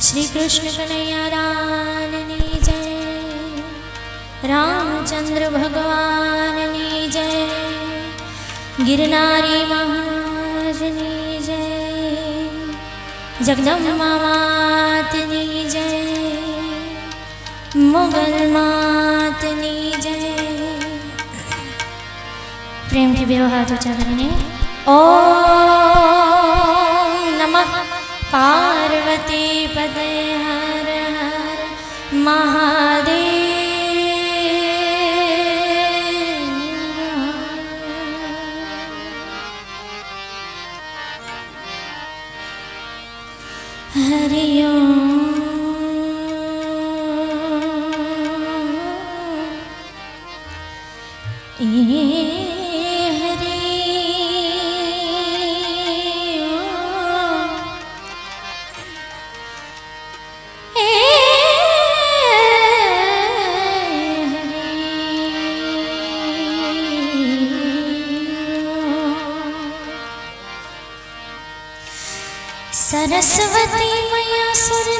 શ્રી કૃષ્ણ કનૈયા લાલની જય, રામચંદ્ર ભગવાનની જય, ગિરનારી મહારાજની જય, જગદંબા માતની જય, મોગલ માતની જય. પ્રેમથી બે હાથ ઊંચા કરીને નમઃ पार्वतीपते हर हर महादेव। हरि ओम् सरस्वती मया सुर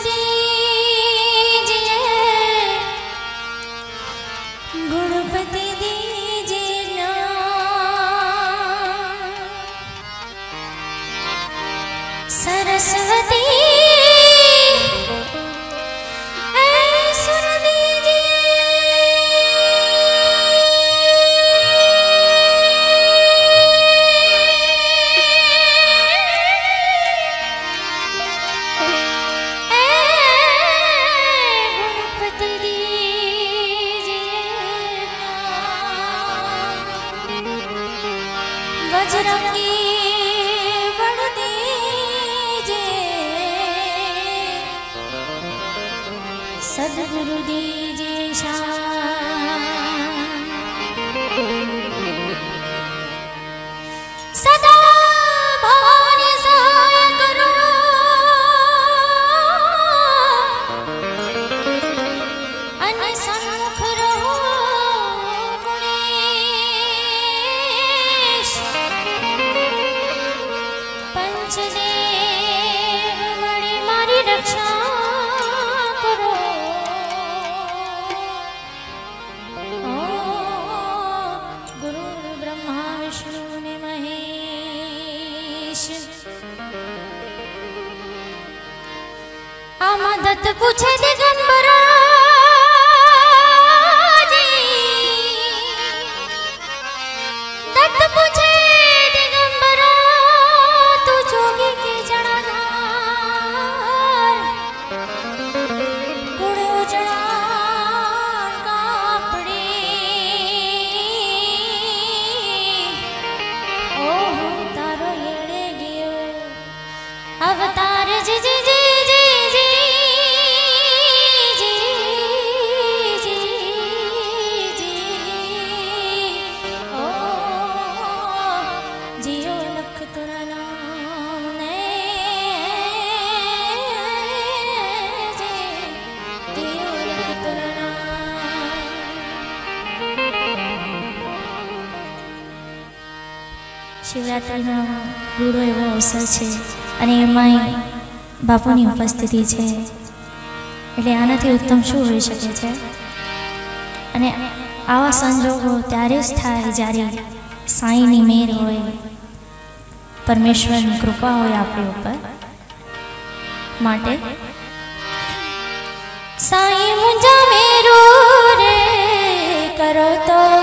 રૂડો એવો અવસર છે અને એમાંય બાપુની ઉપસ્થિતિ છે. એટલે આનાથી ઉત્તમ શું હોઈ શકે છે? અને આવા સંજોગો ત્યારે જ થાય જ્યારે સાંઈની મેર હોય. પરમેશ્વરની કૃપા હોય આપણી ઉપર. માટે સાંઈ મુંજા મેરો રે કરો તો